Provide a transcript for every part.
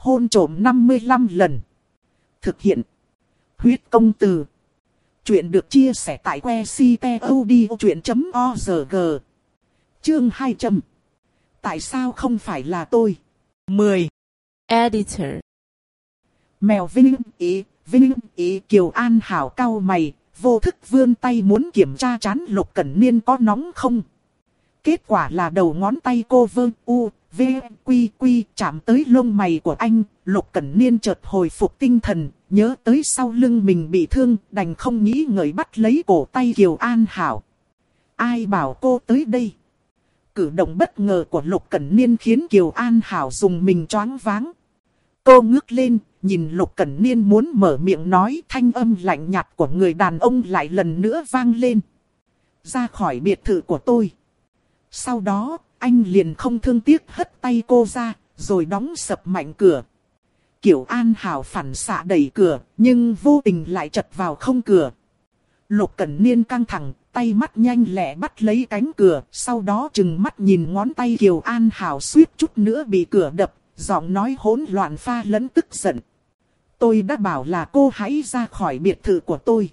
hôn trổm 55 lần. Thực hiện. Huyết công từ. Chuyện được chia sẻ tại que ctod.org. Chương 200. Tại sao không phải là tôi? 10. Editor. Mèo Vinh ý, Vinh ý Kiều An Hảo cao mày, vô thức vươn tay muốn kiểm tra chán Lục Cẩn Niên có nóng không. Kết quả là đầu ngón tay cô vương u, v, quy quy chạm tới lông mày của anh, Lục Cẩn Niên chợt hồi phục tinh thần, nhớ tới sau lưng mình bị thương, đành không nghĩ ngợi bắt lấy cổ tay Kiều An Hảo. Ai bảo cô tới đây? Cử động bất ngờ của Lục Cẩn Niên khiến Kiều An Hảo dùng mình choáng váng. Cô ngước lên, nhìn Lục Cẩn Niên muốn mở miệng nói thanh âm lạnh nhạt của người đàn ông lại lần nữa vang lên. Ra khỏi biệt thự của tôi. Sau đó, anh liền không thương tiếc hất tay cô ra, rồi đóng sập mạnh cửa. Kiểu An Hảo phản xạ đẩy cửa, nhưng vô tình lại chật vào không cửa. Lục Cẩn Niên căng thẳng, tay mắt nhanh lẹ bắt lấy cánh cửa, sau đó chừng mắt nhìn ngón tay Kiều An Hảo suýt chút nữa bị cửa đập, giọng nói hỗn loạn pha lẫn tức giận. Tôi đã bảo là cô hãy ra khỏi biệt thự của tôi.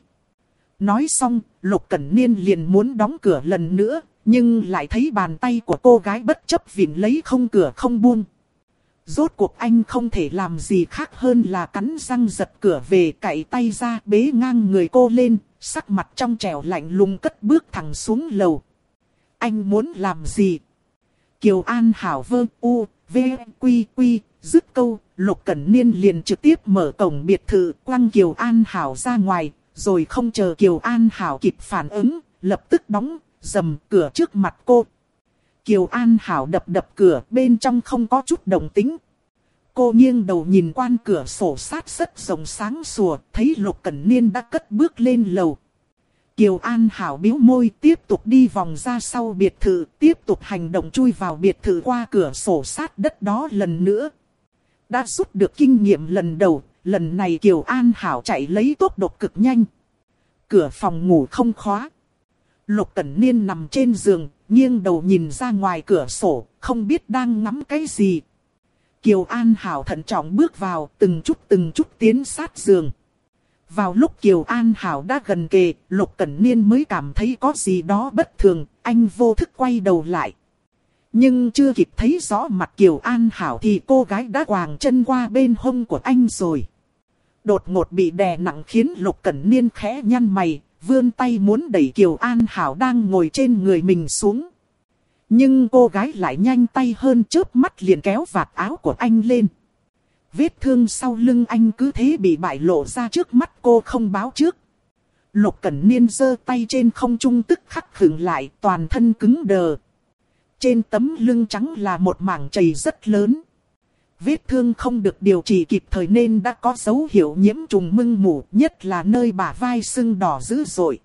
Nói xong, Lục Cẩn Niên liền muốn đóng cửa lần nữa, nhưng lại thấy bàn tay của cô gái bất chấp vịn lấy không cửa không buông. Rốt cuộc anh không thể làm gì khác hơn là cắn răng giật cửa về cậy tay ra bế ngang người cô lên, sắc mặt trong trẻo lạnh lùng cất bước thẳng xuống lầu. Anh muốn làm gì? Kiều An Hảo vơ u, v, quy quy, dứt câu, Lục Cẩn Niên liền trực tiếp mở cổng biệt thự quăng Kiều An Hảo ra ngoài, rồi không chờ Kiều An Hảo kịp phản ứng, lập tức đóng, dầm cửa trước mặt cô. Kiều An Hảo đập đập cửa bên trong không có chút đồng tính. Cô nghiêng đầu nhìn quan cửa sổ sát rất rộng sáng sủa, thấy Lục Cẩn Niên đã cất bước lên lầu. Kiều An Hảo biếu môi tiếp tục đi vòng ra sau biệt thự, tiếp tục hành động chui vào biệt thự qua cửa sổ sát đất đó lần nữa. Đã rút được kinh nghiệm lần đầu, lần này Kiều An Hảo chạy lấy tốc độ cực nhanh. Cửa phòng ngủ không khóa. Lục Cẩn Niên nằm trên giường, nghiêng đầu nhìn ra ngoài cửa sổ, không biết đang ngắm cái gì. Kiều An Hảo thận trọng bước vào, từng chút từng chút tiến sát giường. Vào lúc Kiều An Hảo đã gần kề, Lục Cẩn Niên mới cảm thấy có gì đó bất thường, anh vô thức quay đầu lại. Nhưng chưa kịp thấy rõ mặt Kiều An Hảo thì cô gái đã quàng chân qua bên hông của anh rồi. Đột ngột bị đè nặng khiến Lục Cẩn Niên khẽ nhăn mày, vươn tay muốn đẩy Kiều An Hảo đang ngồi trên người mình xuống. Nhưng cô gái lại nhanh tay hơn chớp mắt liền kéo vạt áo của anh lên. Vết thương sau lưng anh cứ thế bị bại lộ ra trước mắt cô không báo trước. Lục Cẩn Niên giơ tay trên không trung tức khắc khựng lại toàn thân cứng đờ. Trên tấm lưng trắng là một mảng chảy rất lớn. Vết thương không được điều trị kịp thời nên đã có dấu hiệu nhiễm trùng mưng mủ nhất là nơi bả vai sưng đỏ dữ dội.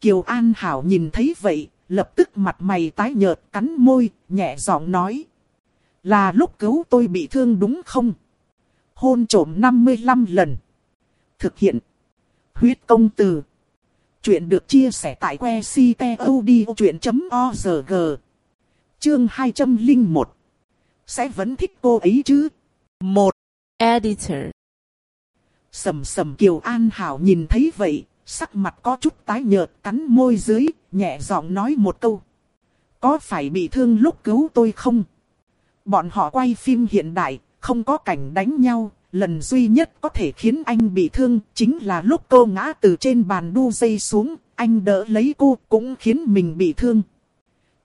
Kiều An Hảo nhìn thấy vậy, lập tức mặt mày tái nhợt cắn môi, nhẹ giọng nói. Là lúc cứu tôi bị thương đúng không? Hôn trổm 55 lần. Thực hiện. Huyết công từ. Chuyện được chia sẻ tại que ctod.org. Chương 201. Sẽ vẫn thích cô ấy chứ? Một. Editor. Sầm sầm Kiều An Hảo nhìn thấy vậy, sắc mặt có chút tái nhợt cắn môi dưới, nhẹ giọng nói một câu. Có phải bị thương lúc cứu tôi không? Bọn họ quay phim hiện đại, không có cảnh đánh nhau, lần duy nhất có thể khiến anh bị thương chính là lúc cô ngã từ trên bàn đu dây xuống, anh đỡ lấy cô cũng khiến mình bị thương.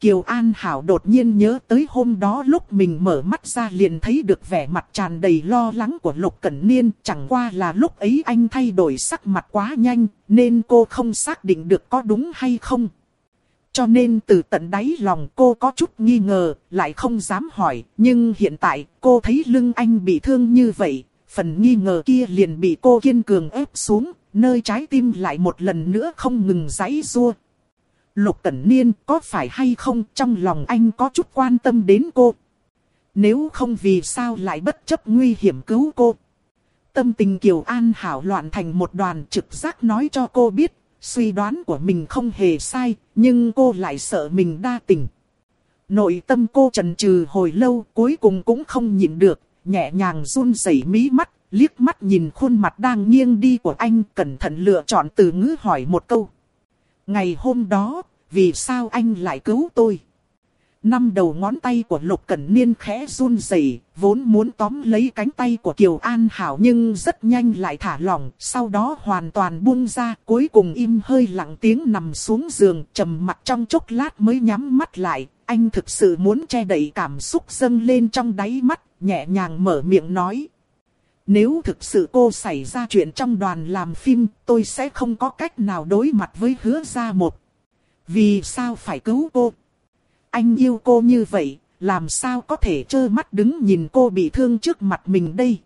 Kiều An Hảo đột nhiên nhớ tới hôm đó lúc mình mở mắt ra liền thấy được vẻ mặt tràn đầy lo lắng của Lục Cẩn Niên. Chẳng qua là lúc ấy anh thay đổi sắc mặt quá nhanh nên cô không xác định được có đúng hay không. Cho nên từ tận đáy lòng cô có chút nghi ngờ, lại không dám hỏi. Nhưng hiện tại cô thấy lưng anh bị thương như vậy, phần nghi ngờ kia liền bị cô kiên cường ép xuống, nơi trái tim lại một lần nữa không ngừng giãy rua. Lục Cẩn Niên có phải hay không trong lòng anh có chút quan tâm đến cô. Nếu không vì sao lại bất chấp nguy hiểm cứu cô. Tâm tình Kiều An hảo loạn thành một đoàn trực giác nói cho cô biết. Suy đoán của mình không hề sai, nhưng cô lại sợ mình đa tình. Nội tâm cô trần trừ hồi lâu cuối cùng cũng không nhịn được, nhẹ nhàng run rẩy mí mắt, liếc mắt nhìn khuôn mặt đang nghiêng đi của anh, cẩn thận lựa chọn từ ngữ hỏi một câu. Ngày hôm đó, vì sao anh lại cứu tôi? Năm đầu ngón tay của Lục Cẩn Niên khẽ run rẩy, vốn muốn tóm lấy cánh tay của Kiều An Hảo nhưng rất nhanh lại thả lỏng, sau đó hoàn toàn buông ra, cuối cùng im hơi lặng tiếng nằm xuống giường, trầm mặt trong chốc lát mới nhắm mắt lại. Anh thực sự muốn che đậy cảm xúc dâng lên trong đáy mắt, nhẹ nhàng mở miệng nói. Nếu thực sự cô xảy ra chuyện trong đoàn làm phim, tôi sẽ không có cách nào đối mặt với hứa gia một. Vì sao phải cứu cô? Anh yêu cô như vậy, làm sao có thể trơ mắt đứng nhìn cô bị thương trước mặt mình đây?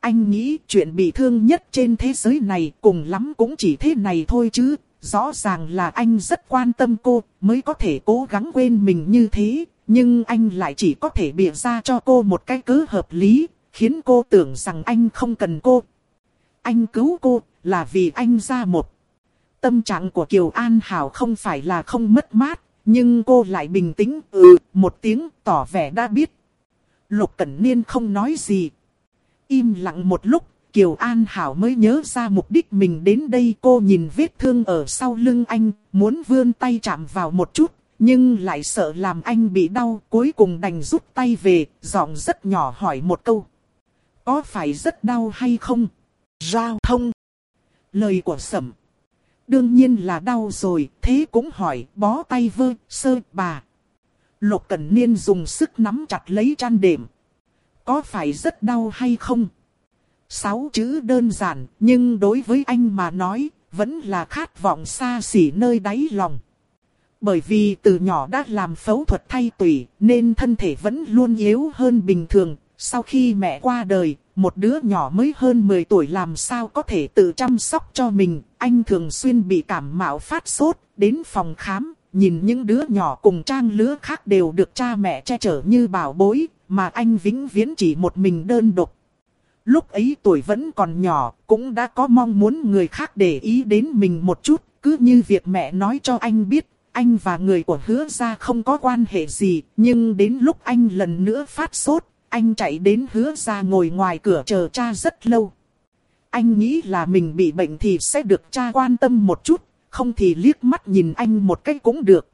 Anh nghĩ chuyện bị thương nhất trên thế giới này cùng lắm cũng chỉ thế này thôi chứ. Rõ ràng là anh rất quan tâm cô, mới có thể cố gắng quên mình như thế. Nhưng anh lại chỉ có thể bịa ra cho cô một cái cớ hợp lý, khiến cô tưởng rằng anh không cần cô. Anh cứu cô là vì anh ra một. Tâm trạng của Kiều An Hảo không phải là không mất mát, nhưng cô lại bình tĩnh ừ một tiếng tỏ vẻ đã biết. Lục Cẩn Niên không nói gì. Im lặng một lúc, Kiều An Hảo mới nhớ ra mục đích mình đến đây. Cô nhìn vết thương ở sau lưng anh, muốn vươn tay chạm vào một chút, nhưng lại sợ làm anh bị đau. Cuối cùng đành rút tay về, giọng rất nhỏ hỏi một câu. Có phải rất đau hay không? Giao thông. Lời của sẩm. Đương nhiên là đau rồi, thế cũng hỏi, bó tay vơ, sơ, bà. Lục Cẩn Niên dùng sức nắm chặt lấy chăn đệm. Có phải rất đau hay không? Sáu chữ đơn giản, nhưng đối với anh mà nói, vẫn là khát vọng xa xỉ nơi đáy lòng. Bởi vì từ nhỏ đã làm phẫu thuật thay tủy, nên thân thể vẫn luôn yếu hơn bình thường. Sau khi mẹ qua đời, một đứa nhỏ mới hơn 10 tuổi làm sao có thể tự chăm sóc cho mình. Anh thường xuyên bị cảm mạo phát sốt, đến phòng khám, nhìn những đứa nhỏ cùng trang lứa khác đều được cha mẹ che chở như bảo bối, mà anh vĩnh viễn chỉ một mình đơn độc. Lúc ấy tuổi vẫn còn nhỏ, cũng đã có mong muốn người khác để ý đến mình một chút, cứ như việc mẹ nói cho anh biết, anh và người của hứa ra không có quan hệ gì, nhưng đến lúc anh lần nữa phát sốt, anh chạy đến hứa ra ngồi ngoài cửa chờ cha rất lâu. Anh nghĩ là mình bị bệnh thì sẽ được cha quan tâm một chút, không thì liếc mắt nhìn anh một cách cũng được.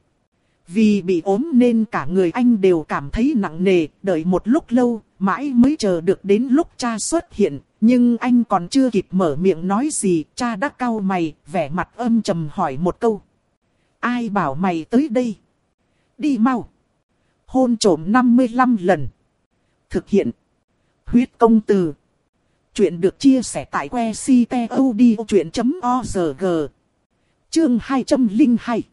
Vì bị ốm nên cả người anh đều cảm thấy nặng nề, đợi một lúc lâu, mãi mới chờ được đến lúc cha xuất hiện. Nhưng anh còn chưa kịp mở miệng nói gì, cha đã cau mày, vẻ mặt âm trầm hỏi một câu. Ai bảo mày tới đây? Đi mau! Hôn trổm 55 lần. Thực hiện. Huyết công từ. Chuyện được chia sẻ tại que ctod.org. Chương 202.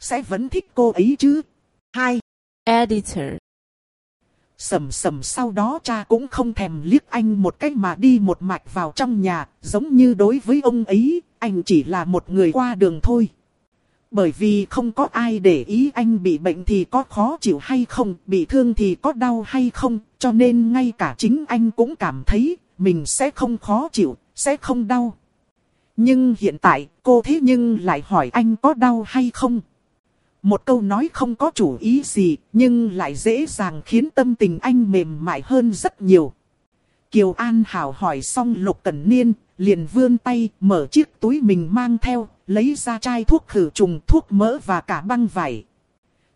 Sẽ vẫn thích cô ấy chứ? 2. Editor. Sầm sầm sau đó cha cũng không thèm liếc anh một cách mà đi một mạch vào trong nhà, giống như đối với ông ấy, anh chỉ là một người qua đường thôi. Bởi vì không có ai để ý anh bị bệnh thì có khó chịu hay không, bị thương thì có đau hay không, cho nên ngay cả chính anh cũng cảm thấy mình sẽ không khó chịu, sẽ không đau. Nhưng hiện tại cô thế nhưng lại hỏi anh có đau hay không. Một câu nói không có chủ ý gì, nhưng lại dễ dàng khiến tâm tình anh mềm mại hơn rất nhiều. Kiều An Hảo hỏi xong Lục Cẩn Niên, liền vươn tay mở chiếc túi mình mang theo, lấy ra chai thuốc khử trùng, thuốc mỡ và cả băng vải.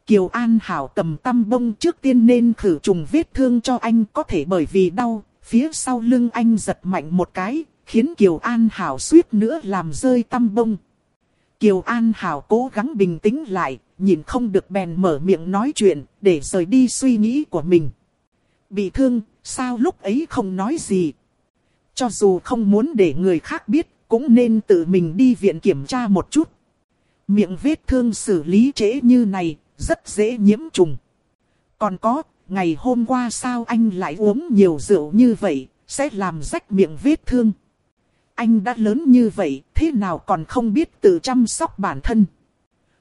Kiều An Hảo cầm tăm bông trước tiên nên khử trùng vết thương cho anh có thể bởi vì đau, phía sau lưng anh giật mạnh một cái, khiến Kiều An Hảo suýt nữa làm rơi tăm bông. Kiều An Hảo cố gắng bình tĩnh lại, nhìn không được bèn mở miệng nói chuyện, để rời đi suy nghĩ của mình. Bị thương, sao lúc ấy không nói gì? Cho dù không muốn để người khác biết, cũng nên tự mình đi viện kiểm tra một chút. Miệng vết thương xử lý trễ như này, rất dễ nhiễm trùng. Còn có, ngày hôm qua sao anh lại uống nhiều rượu như vậy, sẽ làm rách miệng vết thương. Anh đã lớn như vậy, thế nào còn không biết tự chăm sóc bản thân.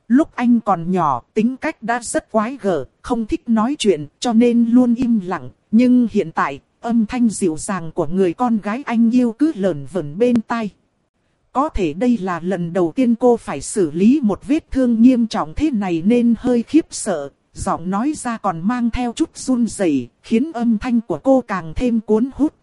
Lúc anh còn nhỏ, tính cách đã rất quái gở, không thích nói chuyện, cho nên luôn im lặng. Nhưng hiện tại, âm thanh dịu dàng của người con gái anh yêu cứ lờn vẩn bên tai. Có thể đây là lần đầu tiên cô phải xử lý một vết thương nghiêm trọng thế này nên hơi khiếp sợ, giọng nói ra còn mang theo chút run rẩy, khiến âm thanh của cô càng thêm cuốn hút.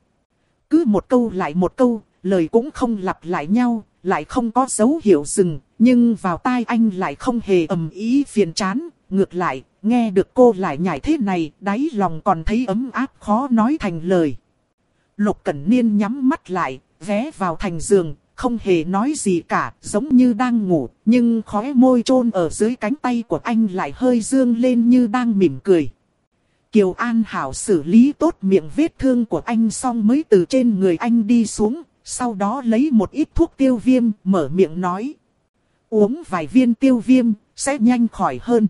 Cứ một câu lại một câu, lời cũng không lặp lại nhau, lại không có dấu hiệu dừng, nhưng vào tai anh lại không hề ầm ý phiền chán, ngược lại, nghe được cô lại nhảy thế này, đáy lòng còn thấy ấm áp khó nói thành lời. Lục Cẩn Niên nhắm mắt lại, vé vào thành giường, không hề nói gì cả, giống như đang ngủ, nhưng khóe môi trôn ở dưới cánh tay của anh lại hơi dương lên như đang mỉm cười. Kiều An Hảo xử lý tốt miệng vết thương của anh xong mới từ trên người anh đi xuống, sau đó lấy một ít thuốc tiêu viêm, mở miệng nói. Uống vài viên tiêu viêm, sẽ nhanh khỏi hơn.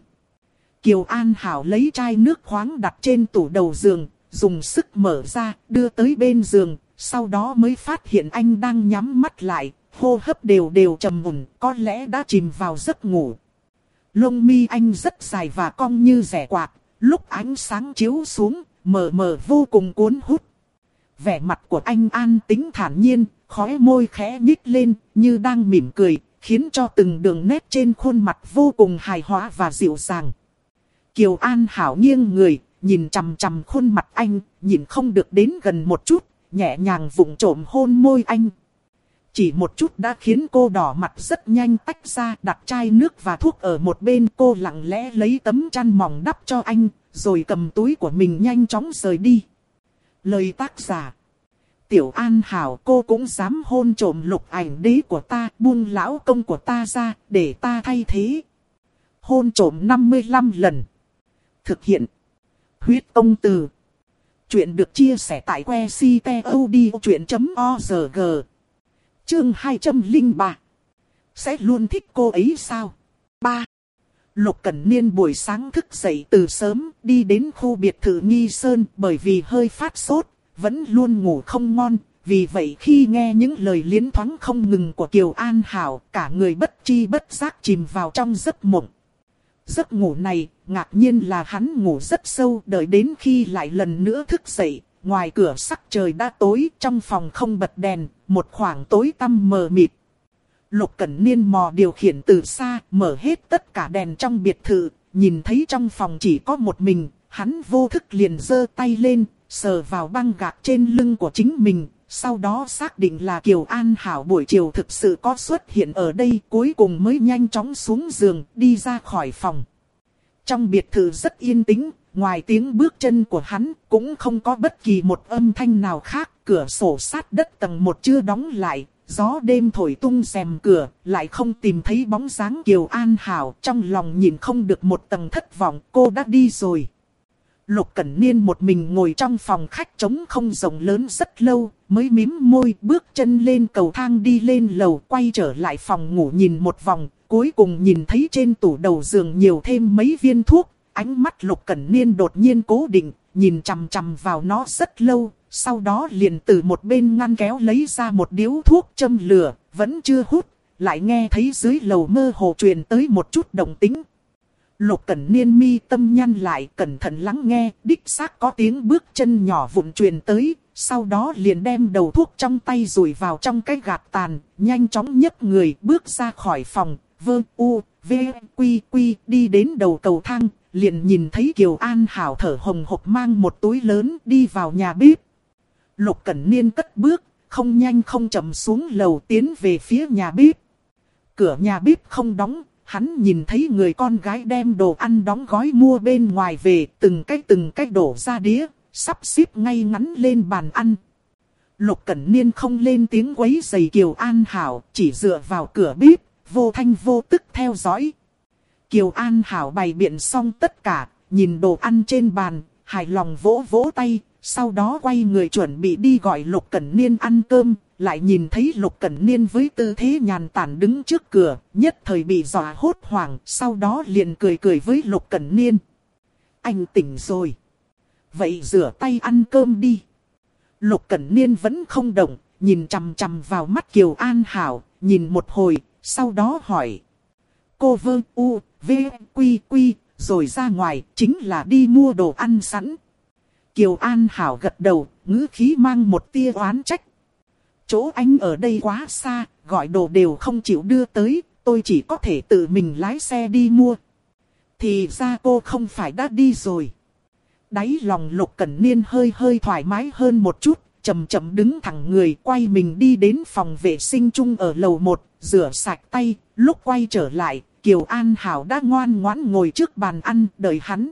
Kiều An Hảo lấy chai nước khoáng đặt trên tủ đầu giường, dùng sức mở ra, đưa tới bên giường, sau đó mới phát hiện anh đang nhắm mắt lại, hô hấp đều đều trầm mùn, có lẽ đã chìm vào giấc ngủ. Lông mi anh rất dài và cong như rẻ quạt, lúc ánh sáng chiếu xuống, mờ mờ vô cùng cuốn hút. Vẻ mặt của anh an tính thản nhiên, khóe môi khẽ nhích lên, như đang mỉm cười, khiến cho từng đường nét trên khuôn mặt vô cùng hài hòa và dịu dàng. Kiều An Hảo nghiêng người, nhìn chằm chằm khuôn mặt anh, nhìn không được đến gần một chút, nhẹ nhàng vụng trộm hôn môi anh. Chỉ một chút đã khiến cô đỏ mặt rất nhanh tách ra đặt chai nước và thuốc ở một bên cô lặng lẽ lấy tấm chăn mỏng đắp cho anh, rồi cầm túi của mình nhanh chóng rời đi. Lời tác giả Tiểu An Hảo cô cũng dám hôn trộm lục ảnh đế của ta, buông lão công của ta ra, để ta thay thế. Hôn trộm 55 lần. Thực hiện. Huyết công từ. Chuyện được chia sẻ tại que ctod.org. Chương 203. Sẽ luôn thích cô ấy sao? 3. Lục Cẩn Niên buổi sáng thức dậy từ sớm, đi đến khu biệt thự Nghi Sơn bởi vì hơi phát sốt, vẫn luôn ngủ không ngon. Vì vậy khi nghe những lời liến thoáng không ngừng của Kiều An Hảo, cả người bất chi bất giác chìm vào trong giấc mộng. Giấc ngủ này, ngạc nhiên là hắn ngủ rất sâu đợi đến khi lại lần nữa thức dậy. Ngoài cửa sắc trời đã tối, trong phòng không bật đèn, một khoảng tối tăm mờ mịt. Lục Cẩn Niên mò điều khiển từ xa, mở hết tất cả đèn trong biệt thự, nhìn thấy trong phòng chỉ có một mình, hắn vô thức liền giơ tay lên, sờ vào băng gạc trên lưng của chính mình, sau đó xác định là Kiều An Hảo buổi chiều thực sự có xuất hiện ở đây cuối cùng mới nhanh chóng xuống giường đi ra khỏi phòng. Trong biệt thự rất yên tĩnh, ngoài tiếng bước chân của hắn cũng không có bất kỳ một âm thanh nào khác. Cửa sổ sát đất tầng một chưa đóng lại, gió đêm thổi tung rèm cửa, lại không tìm thấy bóng dáng Kiều An Hảo. Trong lòng nhìn không được một tầng thất vọng, cô đã đi rồi. Lục Cẩn Niên một mình ngồi trong phòng khách trống không rộng lớn rất lâu, mới mím môi bước chân lên cầu thang đi lên lầu quay trở lại phòng ngủ nhìn một vòng, cuối cùng nhìn thấy trên tủ đầu giường nhiều thêm mấy viên thuốc, ánh mắt Lục Cẩn Niên đột nhiên cố định, nhìn chằm chằm vào nó rất lâu, sau đó liền từ một bên ngăn kéo lấy ra một điếu thuốc châm lửa, vẫn chưa hút, lại nghe thấy dưới lầu mơ hồ truyền tới một chút động tính. Lục Cẩn Niên mi tâm nhăn lại cẩn thận lắng nghe, đích xác có tiếng bước chân nhỏ vụn truyền tới, sau đó liền đem đầu thuốc trong tay rủi vào trong cái gạt tàn, nhanh chóng nhấc người bước ra khỏi phòng, vơ u, v, quy quy đi đến đầu cầu thang, liền nhìn thấy Kiều An Hảo thở hồng hộc mang một túi lớn đi vào nhà bếp. Lục Cẩn Niên cất bước, không nhanh không chậm xuống lầu tiến về phía nhà bếp. Cửa nhà bếp không đóng, hắn nhìn thấy người con gái đem đồ ăn đóng gói mua bên ngoài về, từng cái từng cái đổ ra đĩa, sắp xếp ngay ngắn lên bàn ăn. Lục Cẩn Niên không lên tiếng quấy giày Kiều An Hảo, chỉ dựa vào cửa bếp, vô thanh vô tức theo dõi. Kiều An Hảo bày biện xong tất cả, nhìn đồ ăn trên bàn, hài lòng vỗ vỗ tay, sau đó quay người chuẩn bị đi gọi Lục Cẩn Niên ăn cơm, lại nhìn thấy Lục Cẩn Niên với tư thế nhàn tản đứng trước cửa, nhất thời bị dọa hốt hoảng, sau đó liền cười cười với Lục Cẩn Niên. Anh tỉnh rồi. Vậy rửa tay ăn cơm đi. Lục Cẩn Niên vẫn không động, nhìn chằm chằm vào mắt Kiều An Hảo, nhìn một hồi, sau đó hỏi. Cô vơ u, v, quy quy, rồi ra ngoài, chính là đi mua đồ ăn sẵn. Kiều An Hảo gật đầu, ngữ khí mang một tia oán trách. Chỗ anh ở đây quá xa, gọi đồ đều không chịu đưa tới, tôi chỉ có thể tự mình lái xe đi mua. Thì ra cô không phải đã đi rồi. Đáy lòng Lục Cẩn Niên hơi hơi thoải mái hơn một chút, chậm chậm đứng thẳng người quay mình đi đến phòng vệ sinh chung ở lầu 1, rửa sạch tay, lúc quay trở lại, Kiều An Hảo đã ngoan ngoãn ngồi trước bàn ăn đợi hắn.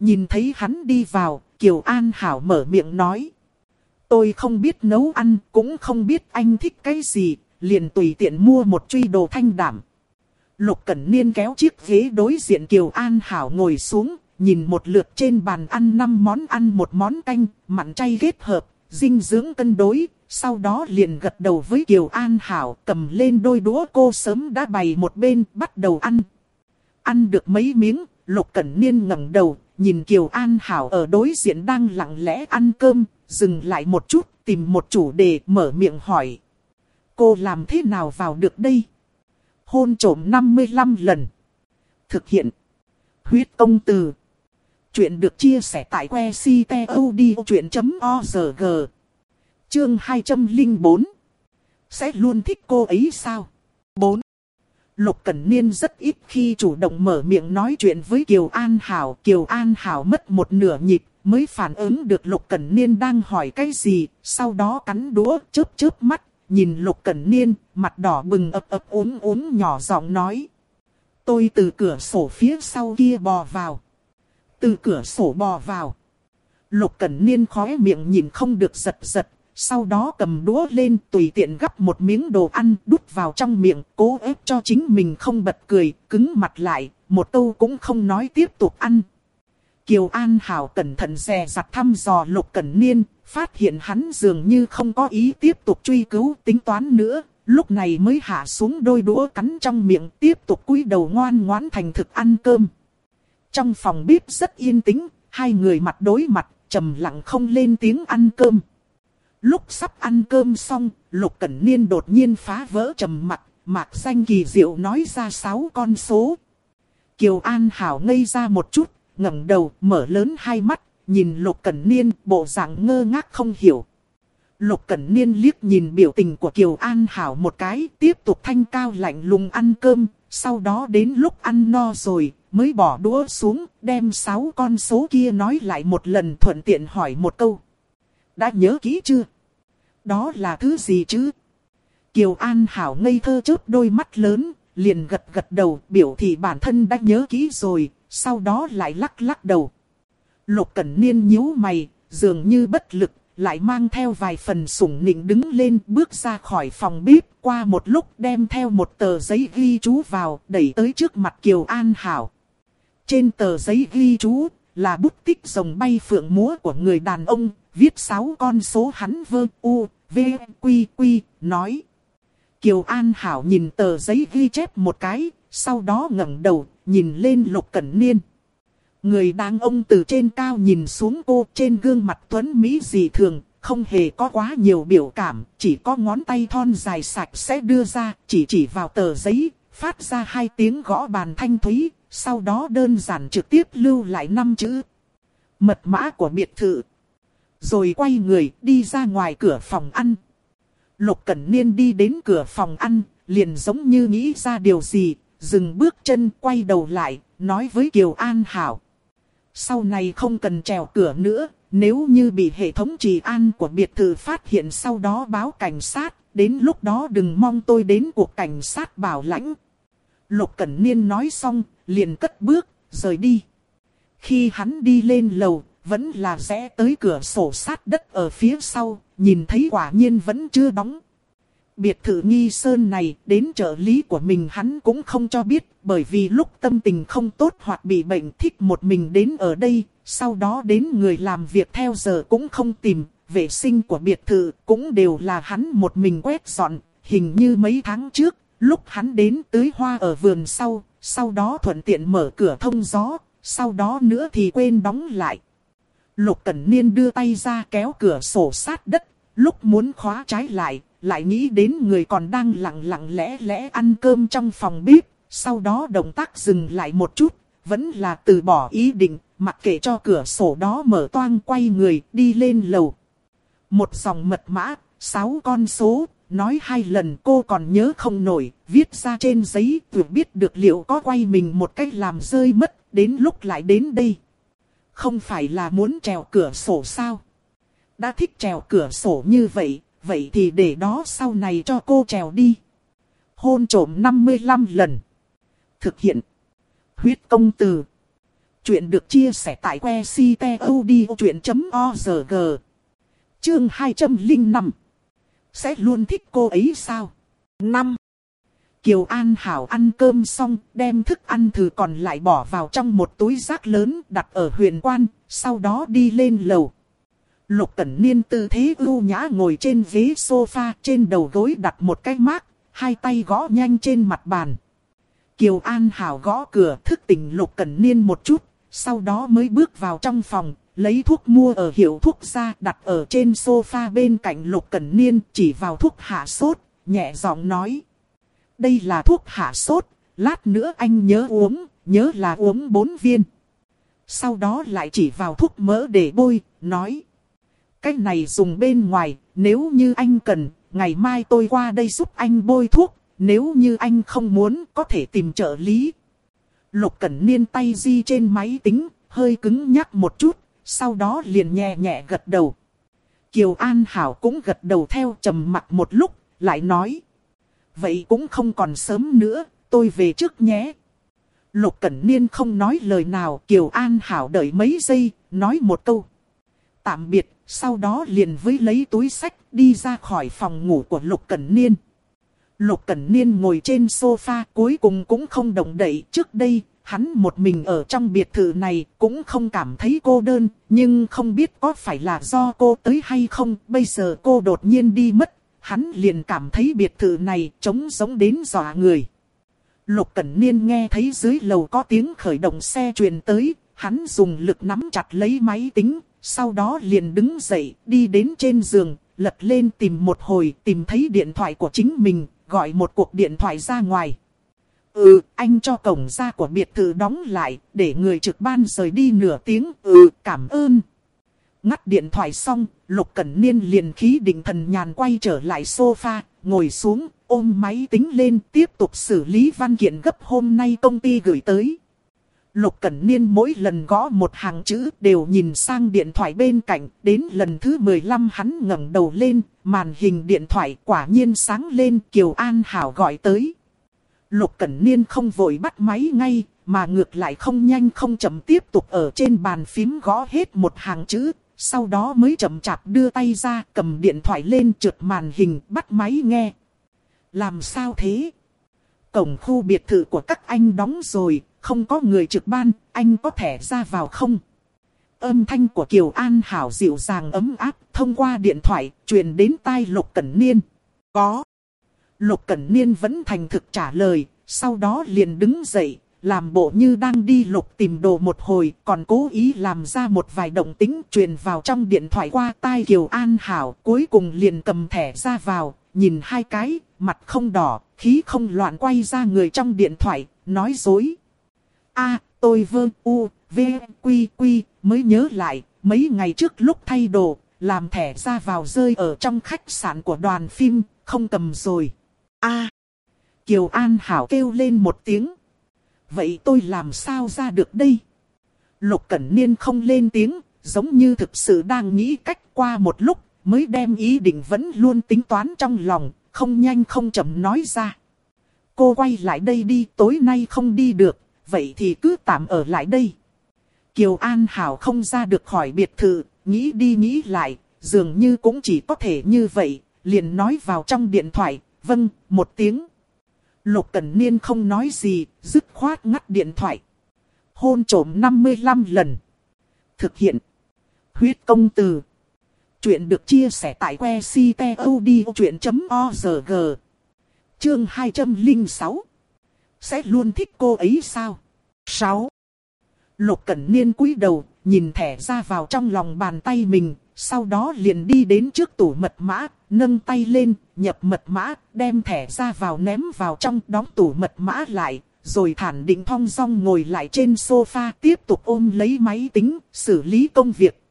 Nhìn thấy hắn đi vào, Kiều An Hảo mở miệng nói. Tôi không biết nấu ăn, cũng không biết anh thích cái gì, liền tùy tiện mua một truy đồ thanh đảm. Lục Cẩn Niên kéo chiếc ghế đối diện Kiều An Hảo ngồi xuống, nhìn một lượt trên bàn ăn năm món ăn một món canh, mặn chay kết hợp, dinh dưỡng cân đối, sau đó liền gật đầu với Kiều An Hảo cầm lên đôi đũa cô sớm đã bày một bên bắt đầu ăn. Ăn được mấy miếng, Lục Cẩn Niên ngẩng đầu, nhìn Kiều An Hảo ở đối diện đang lặng lẽ ăn cơm, dừng lại một chút, tìm một chủ đề mở miệng hỏi. Cô làm thế nào vào được đây? Hôn trổm 55 lần. Thực hiện. Huyết công từ. Chuyện được chia sẻ tại que ctod.org. Chương 204. Sẽ luôn thích cô ấy sao? 4. Lục Cẩn Niên rất ít khi chủ động mở miệng nói chuyện với Kiều An Hảo. Kiều An Hảo mất một nửa nhịp mới phản ứng được Lục Cẩn Niên đang hỏi cái gì. Sau đó cắn đũa chớp chớp mắt. Nhìn Lục Cẩn Niên, mặt đỏ bừng ập ập uống uống nhỏ giọng nói. Tôi từ cửa sổ phía sau kia bò vào. Từ cửa sổ bò vào. Lục Cẩn Niên khóe miệng nhìn không được giật giật, sau đó cầm đũa lên tùy tiện gắp một miếng đồ ăn đút vào trong miệng, cố ép cho chính mình không bật cười, cứng mặt lại, một câu cũng không nói tiếp tục ăn. Kiều An Hảo cẩn thận dè dặt thăm dò Lục Cẩn Niên, phát hiện hắn dường như không có ý tiếp tục truy cứu tính toán nữa, lúc này mới hạ xuống đôi đũa cắn trong miệng tiếp tục cúi đầu ngoan ngoãn thành thực ăn cơm. Trong phòng bếp rất yên tĩnh, hai người mặt đối mặt, trầm lặng không lên tiếng ăn cơm. Lúc sắp ăn cơm xong, Lục Cẩn Niên đột nhiên phá vỡ trầm mặt, mạc xanh kỳ diệu nói ra sáu con số. Kiều An Hảo ngây ra một chút, ngẩng đầu, mở lớn hai mắt, nhìn Lục Cẩn Niên, bộ dạng ngơ ngác không hiểu. Lục Cẩn Niên liếc nhìn biểu tình của Kiều An Hảo một cái, tiếp tục thanh cao lạnh lùng ăn cơm, sau đó đến lúc ăn no rồi, mới bỏ đũa xuống, đem sáu con số kia nói lại một lần thuận tiện hỏi một câu. Đã nhớ kỹ chưa? Đó là thứ gì chứ? Kiều An Hảo ngây thơ chớp đôi mắt lớn, liền gật gật đầu biểu thị bản thân đã nhớ kỹ rồi, sau đó lại lắc lắc đầu. Lục Cẩn Niên nhíu mày, dường như bất lực, lại mang theo vài phần sủng nịnh đứng lên bước ra khỏi phòng bếp qua một lúc đem theo một tờ giấy ghi chú vào đẩy tới trước mặt Kiều An Hảo. Trên tờ giấy ghi chú là bút tích rồng bay phượng múa của người đàn ông, viết sáu con số hắn vơ u, v, quy quy, nói. Kiều An Hảo nhìn tờ giấy ghi chép một cái, sau đó ngẩng đầu, nhìn lên Lục Cẩn Niên. Người đàn ông từ trên cao nhìn xuống cô trên gương mặt tuấn Mỹ dị thường, không hề có quá nhiều biểu cảm, chỉ có ngón tay thon dài sạch sẽ đưa ra, chỉ chỉ vào tờ giấy, phát ra hai tiếng gõ bàn thanh thúy, sau đó đơn giản trực tiếp lưu lại năm chữ. Mật mã của biệt thự. Rồi quay người đi ra ngoài cửa phòng ăn. Lục Cẩn Niên đi đến cửa phòng ăn, liền giống như nghĩ ra điều gì, dừng bước chân quay đầu lại, nói với Kiều An Hảo. Sau này không cần trèo cửa nữa, nếu như bị hệ thống trì an của biệt thự phát hiện sau đó báo cảnh sát, đến lúc đó đừng mong tôi đến cuộc cảnh sát bảo lãnh. Lục Cẩn Niên nói xong, liền cất bước, rời đi. Khi hắn đi lên lầu, vẫn là rẽ tới cửa sổ sát đất ở phía sau, nhìn thấy quả nhiên vẫn chưa đóng. Biệt thự nghi sơn này, đến trợ lý của mình hắn cũng không cho biết, bởi vì lúc tâm tình không tốt hoặc bị bệnh thích một mình đến ở đây, sau đó đến người làm việc theo giờ cũng không tìm, vệ sinh của biệt thự cũng đều là hắn một mình quét dọn, hình như mấy tháng trước, lúc hắn đến tưới hoa ở vườn sau, sau đó thuận tiện mở cửa thông gió, sau đó nữa thì quên đóng lại. Lục Cẩn Niên đưa tay ra kéo cửa sổ sát đất, lúc muốn khóa trái lại, lại nghĩ đến người còn đang lặng lặng lẽ lẽ ăn cơm trong phòng bếp, sau đó động tác dừng lại một chút, vẫn là từ bỏ ý định, mặc kệ cho cửa sổ đó mở toang quay người đi lên lầu. Một dòng mật mã, sáu con số, nói hai lần cô còn nhớ không nổi, viết ra trên giấy, tự biết được liệu có quay mình một cách làm rơi mất, đến lúc lại đến đây. Không phải là muốn trèo cửa sổ sao? Đã thích trèo cửa sổ như vậy, vậy thì để đó sau này cho cô trèo đi. Hôn trổm 55 lần. Thực hiện. Huyết công từ. Chuyện được chia sẻ tại que ctod.org. Chương 205. Sẽ luôn thích cô ấy sao? 5. Kiều An Hảo ăn cơm xong, đem thức ăn thử còn lại bỏ vào trong một túi rác lớn đặt ở huyền quan, sau đó đi lên lầu. Lục Cẩn Niên tư thế ưu nhã ngồi trên ghế sofa, trên đầu gối đặt một cái mác, hai tay gõ nhanh trên mặt bàn. Kiều An Hảo gõ cửa thức tỉnh Lục Cẩn Niên một chút, sau đó mới bước vào trong phòng, lấy thuốc mua ở hiệu thuốc ra đặt ở trên sofa bên cạnh Lục Cẩn Niên chỉ vào thuốc hạ sốt, nhẹ giọng nói. Đây là thuốc hạ sốt, lát nữa anh nhớ uống, nhớ là uống 4 viên. Sau đó lại chỉ vào thuốc mỡ để bôi, nói. Cái này dùng bên ngoài, nếu như anh cần, ngày mai tôi qua đây giúp anh bôi thuốc, nếu như anh không muốn có thể tìm trợ lý. Lục Cẩn Niên tay di trên máy tính, hơi cứng nhắc một chút, sau đó liền nhẹ nhẹ gật đầu. Kiều An Hảo cũng gật đầu theo trầm mặt một lúc, lại nói. Vậy cũng không còn sớm nữa, tôi về trước nhé. Lục Cẩn Niên không nói lời nào, Kiều An Hảo đợi mấy giây, nói một câu. Tạm biệt, sau đó liền với lấy túi sách đi ra khỏi phòng ngủ của Lục Cẩn Niên. Lục Cẩn Niên ngồi trên sofa cuối cùng cũng không động đậy trước đây. Hắn một mình ở trong biệt thự này cũng không cảm thấy cô đơn, nhưng không biết có phải là do cô tới hay không, bây giờ cô đột nhiên đi mất, hắn liền cảm thấy biệt thự này trống giống đến dọa người. Lục Cẩn Niên nghe thấy dưới lầu có tiếng khởi động xe truyền tới, hắn dùng lực nắm chặt lấy máy tính, sau đó liền đứng dậy, đi đến trên giường, lật lên tìm một hồi, tìm thấy điện thoại của chính mình, gọi một cuộc điện thoại ra ngoài. Ừ, anh cho cổng ra của biệt thự đóng lại, để người trực ban rời đi nửa tiếng, ừ, cảm ơn. Ngắt điện thoại xong, Lục Cẩn Niên liền khí định thần nhàn quay trở lại sofa, ngồi xuống, ôm máy tính lên, tiếp tục xử lý văn kiện gấp hôm nay công ty gửi tới. Lục Cẩn Niên mỗi lần gõ một hàng chữ đều nhìn sang điện thoại bên cạnh, đến lần thứ 15 hắn ngẩng đầu lên, màn hình điện thoại quả nhiên sáng lên Kiều An Hảo gọi tới. Lục Cẩn Niên không vội bắt máy ngay, mà ngược lại không nhanh không chậm tiếp tục ở trên bàn phím gõ hết một hàng chữ, sau đó mới chậm chạp đưa tay ra cầm điện thoại lên trượt màn hình bắt máy nghe. Làm sao thế? Cổng khu biệt thự của các anh đóng rồi, không có người trực ban, anh có thể ra vào không? Âm thanh của Kiều An Hảo dịu dàng ấm áp thông qua điện thoại truyền đến tai Lục Cẩn Niên. Có. Lục Cẩn Niên vẫn thành thực trả lời, sau đó liền đứng dậy, làm bộ như đang đi lục tìm đồ một hồi, còn cố ý làm ra một vài động tính truyền vào trong điện thoại qua tai Kiều An Hảo, cuối cùng liền cầm thẻ ra vào, nhìn hai cái, mặt không đỏ, khí không loạn quay ra người trong điện thoại, nói dối a tôi vơ u, v, quy quy, mới nhớ lại, mấy ngày trước lúc thay đồ, làm thẻ ra vào rơi ở trong khách sạn của đoàn phim, không cầm rồi. a Kiều An Hảo kêu lên một tiếng. Vậy tôi làm sao ra được đây? Lục Cẩn Niên không lên tiếng, giống như thực sự đang nghĩ cách qua một lúc, mới đem ý định vẫn luôn tính toán trong lòng, không nhanh không chậm nói ra. Cô quay lại đây đi, tối nay không đi được, vậy thì cứ tạm ở lại đây. Kiều An Hảo không ra được khỏi biệt thự, nghĩ đi nghĩ lại, dường như cũng chỉ có thể như vậy, liền nói vào trong điện thoại, vâng, một tiếng. Lục Cẩn Niên không nói gì, dứt khoát ngắt điện thoại. Hôn trổm 55 lần. Thực hiện. Huyết công từ. Chuyện được chia sẻ tại que ctod.org. Chương 206. Sẽ luôn thích cô ấy sao? 6. Lục Cẩn Niên cúi đầu, nhìn thẻ ra vào trong lòng bàn tay mình, sau đó liền đi đến trước tủ mật mã, nâng tay lên, nhập mật mã, đem thẻ ra vào ném vào trong đóng tủ mật mã lại, rồi thản định thong dong ngồi lại trên sofa tiếp tục ôm lấy máy tính, xử lý công việc.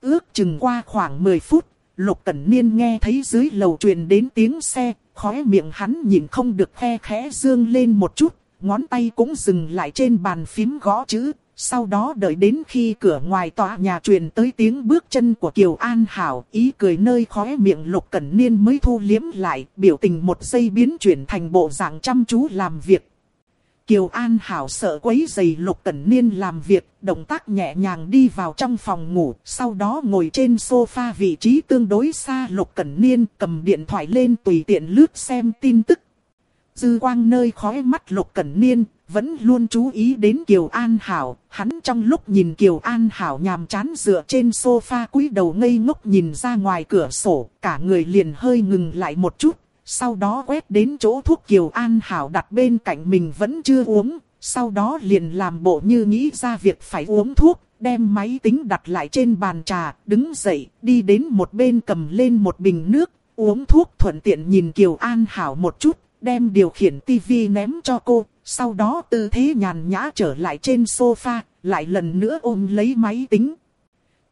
Ước chừng qua khoảng 10 phút, Lục Cẩn Niên nghe thấy dưới lầu truyền đến tiếng xe, khóe miệng hắn nhìn không được khe khẽ dương lên một chút, ngón tay cũng dừng lại trên bàn phím gõ chữ. Sau đó đợi đến khi cửa ngoài tòa nhà truyền tới tiếng bước chân của Kiều An Hảo, ý cười nơi khóe miệng Lục Cẩn Niên mới thu liếm lại, biểu tình một giây biến chuyển thành bộ dạng chăm chú làm việc. Kiều An Hảo sợ quấy giày Lục Cẩn Niên làm việc, động tác nhẹ nhàng đi vào trong phòng ngủ, sau đó ngồi trên sofa vị trí tương đối xa Lục Cẩn Niên cầm điện thoại lên tùy tiện lướt xem tin tức. Dư quang nơi khói mắt Lục Cẩn Niên, vẫn luôn chú ý đến Kiều An Hảo, hắn trong lúc nhìn Kiều An Hảo nhàm chán dựa trên sofa cúi đầu ngây ngốc nhìn ra ngoài cửa sổ, cả người liền hơi ngừng lại một chút, sau đó quét đến chỗ thuốc Kiều An Hảo đặt bên cạnh mình vẫn chưa uống, sau đó liền làm bộ như nghĩ ra việc phải uống thuốc, đem máy tính đặt lại trên bàn trà, đứng dậy, đi đến một bên cầm lên một bình nước, uống thuốc thuận tiện nhìn Kiều An Hảo một chút, đem điều khiển tivi ném cho cô, sau đó tư thế nhàn nhã trở lại trên sofa, lại lần nữa ôm lấy máy tính.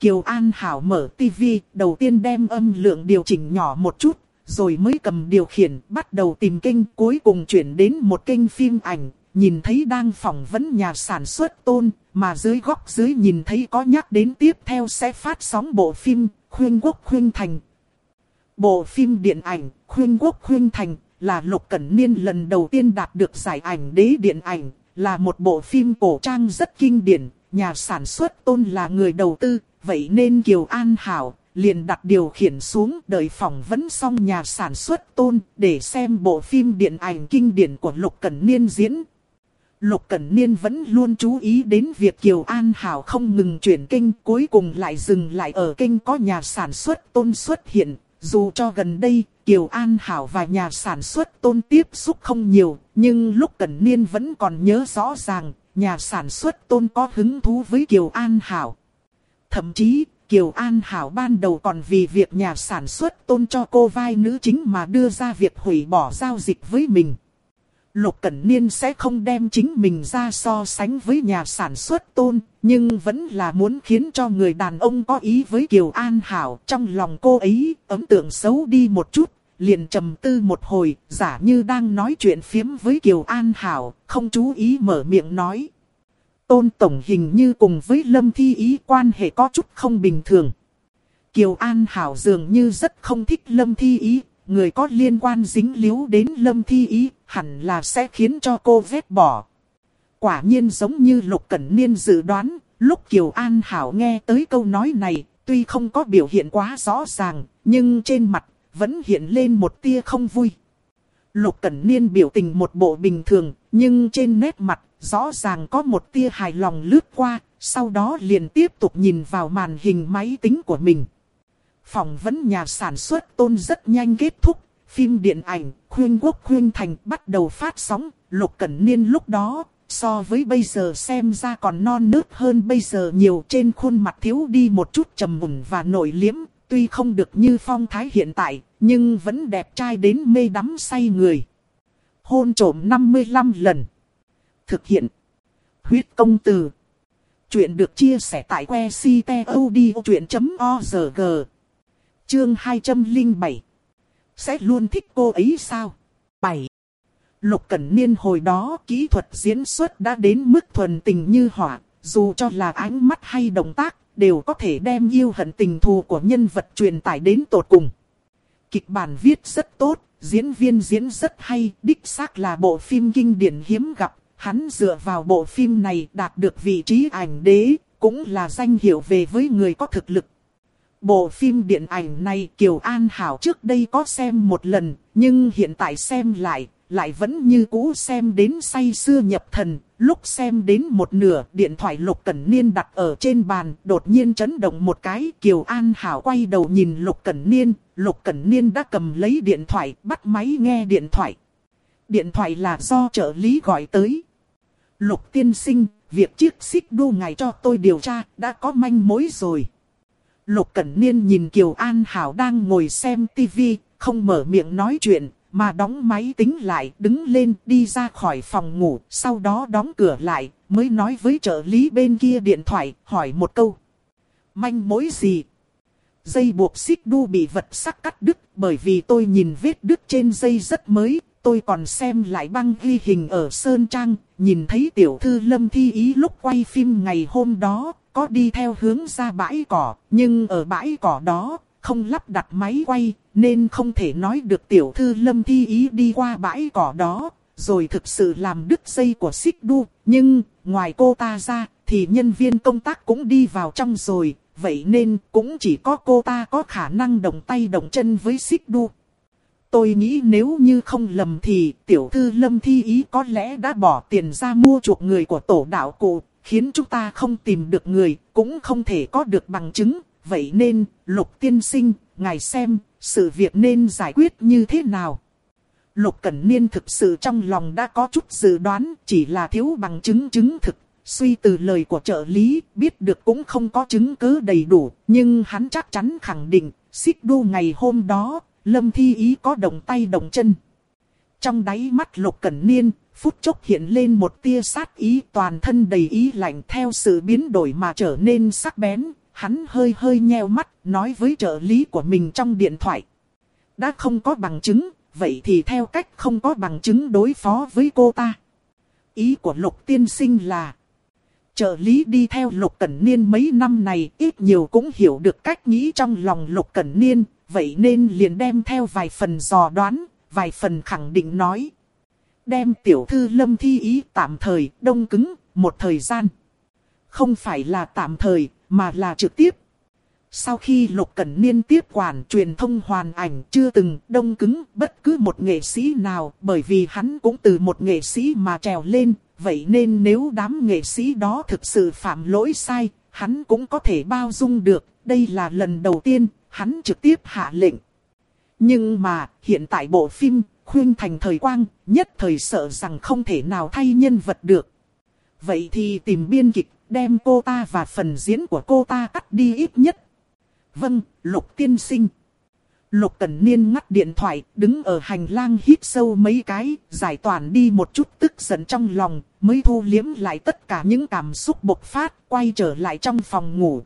Kiều An Hảo mở tivi, đầu tiên đem âm lượng điều chỉnh nhỏ một chút, rồi mới cầm điều khiển, bắt đầu tìm kênh, cuối cùng chuyển đến một kênh phim ảnh, nhìn thấy đang phỏng vấn nhà sản xuất tôn, mà dưới góc dưới nhìn thấy có nhắc đến tiếp theo sẽ phát sóng bộ phim, Khuyên Quốc Khuyên Thành. Bộ phim điện ảnh, Khuyên Quốc Khuyên Thành, là Lục Cẩn Niên lần đầu tiên đạt được giải ảnh đế điện ảnh, là một bộ phim cổ trang rất kinh điển, nhà sản xuất tôn là người đầu tư, vậy nên Kiều An Hảo liền đặt điều khiển xuống đợi phỏng vấn xong nhà sản xuất tôn để xem bộ phim điện ảnh kinh điển của Lục Cẩn Niên diễn. Lục Cẩn Niên vẫn luôn chú ý đến việc Kiều An Hảo không ngừng chuyển kênh cuối cùng lại dừng lại ở kênh có nhà sản xuất tôn xuất hiện. Dù cho gần đây Kiều An Hảo và nhà sản xuất tôn tiếp xúc không nhiều, nhưng lúc Cẩn Niên vẫn còn nhớ rõ ràng, nhà sản xuất tôn có hứng thú với Kiều An Hảo. Thậm chí, Kiều An Hảo ban đầu còn vì việc nhà sản xuất tôn cho cô vai nữ chính mà đưa ra việc hủy bỏ giao dịch với mình. Lục Cẩn Niên sẽ không đem chính mình ra so sánh với nhà sản xuất tôn, nhưng vẫn là muốn khiến cho người đàn ông có ý với Kiều An Hảo. Trong lòng cô ấy, ấn tượng xấu đi một chút, liền trầm tư một hồi, giả như đang nói chuyện phiếm với Kiều An Hảo, không chú ý mở miệng nói. Tôn Tổng hình như cùng với Lâm Thi Ý quan hệ có chút không bình thường. Kiều An Hảo dường như rất không thích Lâm Thi Ý, người có liên quan dính líu đến Lâm Thi Ý, hẳn là sẽ khiến cho cô vết bỏ. Quả nhiên giống như Lục Cẩn Niên dự đoán, lúc Kiều An Hảo nghe tới câu nói này, tuy không có biểu hiện quá rõ ràng, nhưng trên mặt vẫn hiện lên một tia không vui. Lục Cẩn Niên biểu tình một bộ bình thường, nhưng trên nét mặt, rõ ràng có một tia hài lòng lướt qua, sau đó liền tiếp tục nhìn vào màn hình máy tính của mình. Phỏng vấn nhà sản xuất tôn rất nhanh kết thúc, phim điện ảnh, khuyên quốc khuyên thành bắt đầu phát sóng, Lục Cẩn Niên lúc đó, so với bây giờ xem ra còn non nớt hơn bây giờ nhiều trên khuôn mặt thiếu đi một chút trầm mùn và nổi liếm, tuy không được như phong thái hiện tại, nhưng vẫn đẹp trai đến mê đắm say người. Hôn trổm 55 lần. Thực hiện. Huyết công từ. Chuyện được chia sẻ tại que ctod.org. Chương 207. Sẽ luôn thích cô ấy sao? 7. Lục Cẩn Niên hồi đó kỹ thuật diễn xuất đã đến mức thuần tình như hỏa, dù cho là ánh mắt hay động tác, đều có thể đem yêu hận tình thù của nhân vật truyền tải đến tột cùng. Kịch bản viết rất tốt, diễn viên diễn rất hay, đích xác là bộ phim kinh điển hiếm gặp, hắn dựa vào bộ phim này đạt được vị trí ảnh đế, cũng là danh hiệu về với người có thực lực. Bộ phim điện ảnh này Kiều An Hảo trước đây có xem một lần, nhưng hiện tại xem lại, lại vẫn như cũ xem đến say xưa nhập thần. Lúc xem đến một nửa, điện thoại Lục Cẩn Niên đặt ở trên bàn, đột nhiên chấn động một cái. Kiều An Hảo quay đầu nhìn Lục Cẩn Niên, Lục Cẩn Niên đã cầm lấy điện thoại, bắt máy nghe điện thoại. Điện thoại là do trợ lý gọi tới. Lục tiên sinh, việc chiếc xích đu ngài cho tôi điều tra, đã có manh mối rồi. Lục Cẩn Niên nhìn Kiều An Hảo đang ngồi xem tivi, không mở miệng nói chuyện, mà đóng máy tính lại, đứng lên đi ra khỏi phòng ngủ, sau đó đóng cửa lại, mới nói với trợ lý bên kia điện thoại, hỏi một câu. Manh mối gì? Dây buộc xích đu bị vật sắc cắt đứt, bởi vì tôi nhìn vết đứt trên dây rất mới, tôi còn xem lại băng ghi hình ở Sơn Trang, nhìn thấy tiểu thư Lâm Thi Ý lúc quay phim ngày hôm đó, có đi theo hướng ra bãi cỏ, nhưng ở bãi cỏ đó, không lắp đặt máy quay, nên không thể nói được tiểu thư Lâm Thi Ý đi qua bãi cỏ đó, rồi thực sự làm đứt dây của xích đu. Nhưng, ngoài cô ta ra, thì nhân viên công tác cũng đi vào trong rồi, vậy nên cũng chỉ có cô ta có khả năng động tay động chân với xích đu. Tôi nghĩ nếu như không lầm thì tiểu thư Lâm Thi Ý có lẽ đã bỏ tiền ra mua chuộc người của tổ đạo cụ, khiến chúng ta không tìm được người, cũng không thể có được bằng chứng. Vậy nên, Lục Tiên Sinh, ngài xem, sự việc nên giải quyết như thế nào? Lục Cẩn Niên thực sự trong lòng đã có chút dự đoán, chỉ là thiếu bằng chứng chứng thực. Suy từ lời của trợ lý, biết được cũng không có chứng cứ đầy đủ, nhưng hắn chắc chắn khẳng định, xích đu ngày hôm đó, Lâm Thi Ý có đồng tay đồng chân. Trong đáy mắt Lục Cẩn Niên, phút chốc hiện lên một tia sát ý toàn thân đầy ý lạnh theo sự biến đổi mà trở nên sắc bén. Hắn hơi hơi nheo mắt, nói với trợ lý của mình trong điện thoại. Đã không có bằng chứng, vậy thì theo cách không có bằng chứng đối phó với cô ta. Ý của Lục Tiên Sinh là... Trợ lý đi theo Lục Cẩn Niên mấy năm này ít nhiều cũng hiểu được cách nghĩ trong lòng Lục Cẩn Niên, vậy nên liền đem theo vài phần dò đoán, vài phần khẳng định nói. Đem tiểu thư lâm thi ý tạm thời, đông cứng, một thời gian. Không phải là tạm thời, mà là trực tiếp. Sau khi Lục Cẩn Niên tiếp quản truyền thông hoàn ảnh chưa từng đông cứng bất cứ một nghệ sĩ nào bởi vì hắn cũng từ một nghệ sĩ mà trèo lên. Vậy nên nếu đám nghệ sĩ đó thực sự phạm lỗi sai, hắn cũng có thể bao dung được. Đây là lần đầu tiên hắn trực tiếp hạ lệnh. Nhưng mà, hiện tại bộ phim, khuyên thành thời quang, nhất thời sợ rằng không thể nào thay nhân vật được. Vậy thì tìm biên kịch, đem cô ta và phần diễn của cô ta cắt đi ít nhất. Vâng, Lục tiên sinh. Lục Cẩn Niên ngắt điện thoại, đứng ở hành lang hít sâu mấy cái, giải toàn đi một chút tức giận trong lòng, mới thu liếm lại tất cả những cảm xúc bộc phát, quay trở lại trong phòng ngủ.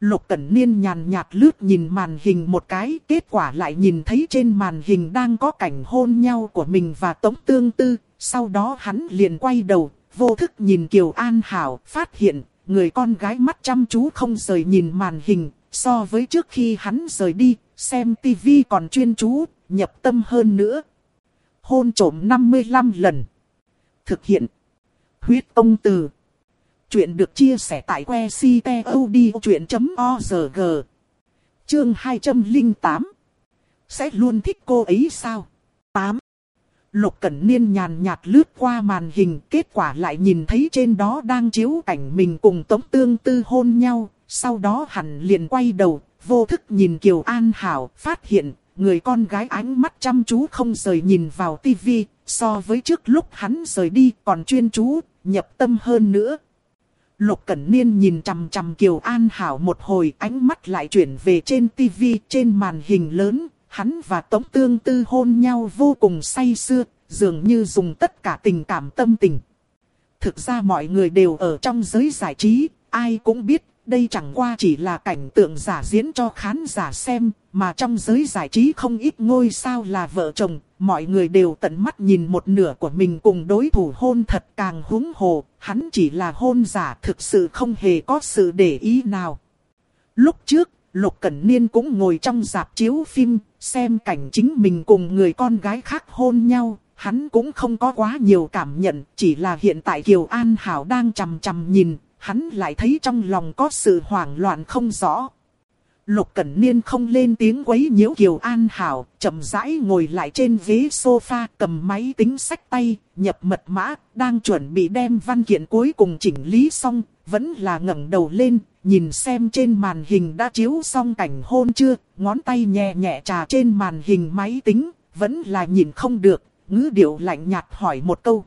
Lục Cẩn Niên nhàn nhạt lướt nhìn màn hình một cái, kết quả lại nhìn thấy trên màn hình đang có cảnh hôn nhau của mình và Tống Tương Tư. Sau đó hắn liền quay đầu, vô thức nhìn Kiều An Hảo, phát hiện, người con gái mắt chăm chú không rời nhìn màn hình, so với trước khi hắn rời đi, xem tivi còn chuyên chú, nhập tâm hơn nữa. Hôn trổm 55 lần. Thực hiện. Huyết công từ. Chuyện được chia sẻ tại que ctod.org. Chương 208. Sẽ luôn thích cô ấy sao? 8. Lục Cẩn Niên nhàn nhạt lướt qua màn hình, kết quả lại nhìn thấy trên đó đang chiếu cảnh mình cùng Tống Tương Tư hôn nhau, sau đó hẳn liền quay đầu, vô thức nhìn Kiều An Hảo, phát hiện, người con gái ánh mắt chăm chú không rời nhìn vào tivi, so với trước lúc hắn rời đi còn chuyên chú, nhập tâm hơn nữa. Lục Cẩn Niên nhìn chằm chằm Kiều An Hảo một hồi ánh mắt lại chuyển về trên tivi trên màn hình lớn. Hắn và Tống Tương Tư hôn nhau vô cùng say sưa, dường như dùng tất cả tình cảm tâm tình. Thực ra mọi người đều ở trong giới giải trí, ai cũng biết đây chẳng qua chỉ là cảnh tượng giả diễn cho khán giả xem, mà trong giới giải trí không ít ngôi sao là vợ chồng, mọi người đều tận mắt nhìn một nửa của mình cùng đối thủ hôn thật càng húng hồ, hắn chỉ là hôn giả thực sự không hề có sự để ý nào. Lúc trước, Lục Cẩn Niên cũng ngồi trong dạp chiếu phim, xem cảnh chính mình cùng người con gái khác hôn nhau, hắn cũng không có quá nhiều cảm nhận, chỉ là hiện tại Kiều An Hảo đang chằm chằm nhìn, hắn lại thấy trong lòng có sự hoảng loạn không rõ. Lục Cẩn Niên không lên tiếng quấy nhiễu Kiều An Hảo, chậm rãi ngồi lại trên ghế sofa cầm máy tính sách tay, nhập mật mã, đang chuẩn bị đem văn kiện cuối cùng chỉnh lý xong, vẫn là ngẩng đầu lên, nhìn xem trên màn hình đã chiếu xong cảnh hôn chưa, ngón tay nhẹ nhẹ trà trên màn hình máy tính, vẫn là nhìn không được, ngữ điệu lạnh nhạt hỏi một câu.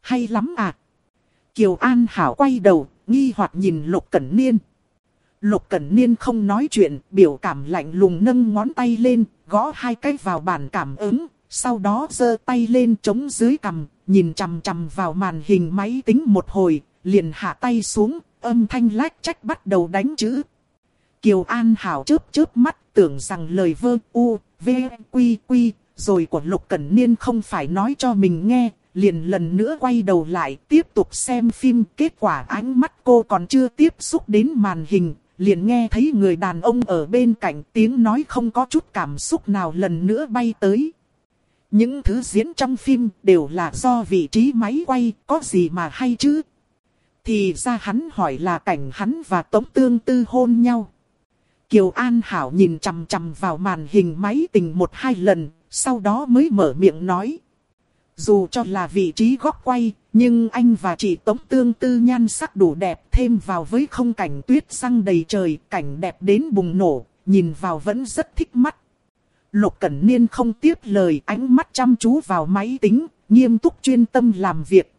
Hay lắm à? Kiều An Hảo quay đầu, nghi hoặc nhìn Lục Cẩn Niên. Lục Cẩn Niên không nói chuyện, biểu cảm lạnh lùng nâng ngón tay lên, gõ hai cái vào bàn cảm ứng, sau đó giơ tay lên chống dưới cằm, nhìn chằm chằm vào màn hình máy tính một hồi, liền hạ tay xuống, âm thanh lách trách bắt đầu đánh chữ. Kiều An Hảo chớp chớp mắt, tưởng rằng lời vơ u, v, quy quy, rồi của Lục Cẩn Niên không phải nói cho mình nghe, liền lần nữa quay đầu lại tiếp tục xem phim. Kết quả ánh mắt cô còn chưa tiếp xúc đến màn hình, liền nghe thấy người đàn ông ở bên cạnh tiếng nói không có chút cảm xúc nào lần nữa bay tới. Những thứ diễn trong phim đều là do vị trí máy quay, có gì mà hay chứ? Thì ra hắn hỏi là cảnh hắn và Tống Tương Tư hôn nhau. Kiều An Hảo nhìn chằm chằm vào màn hình máy tình một hai lần, sau đó mới mở miệng nói. Dù cho là vị trí góc quay, nhưng anh và chị Tống Tương Tư nhan sắc đủ đẹp thêm vào với không cảnh tuyết răng đầy trời, cảnh đẹp đến bùng nổ, nhìn vào vẫn rất thích mắt. Lục Cẩn Niên không tiếp lời ánh mắt chăm chú vào máy tính, nghiêm túc chuyên tâm làm việc.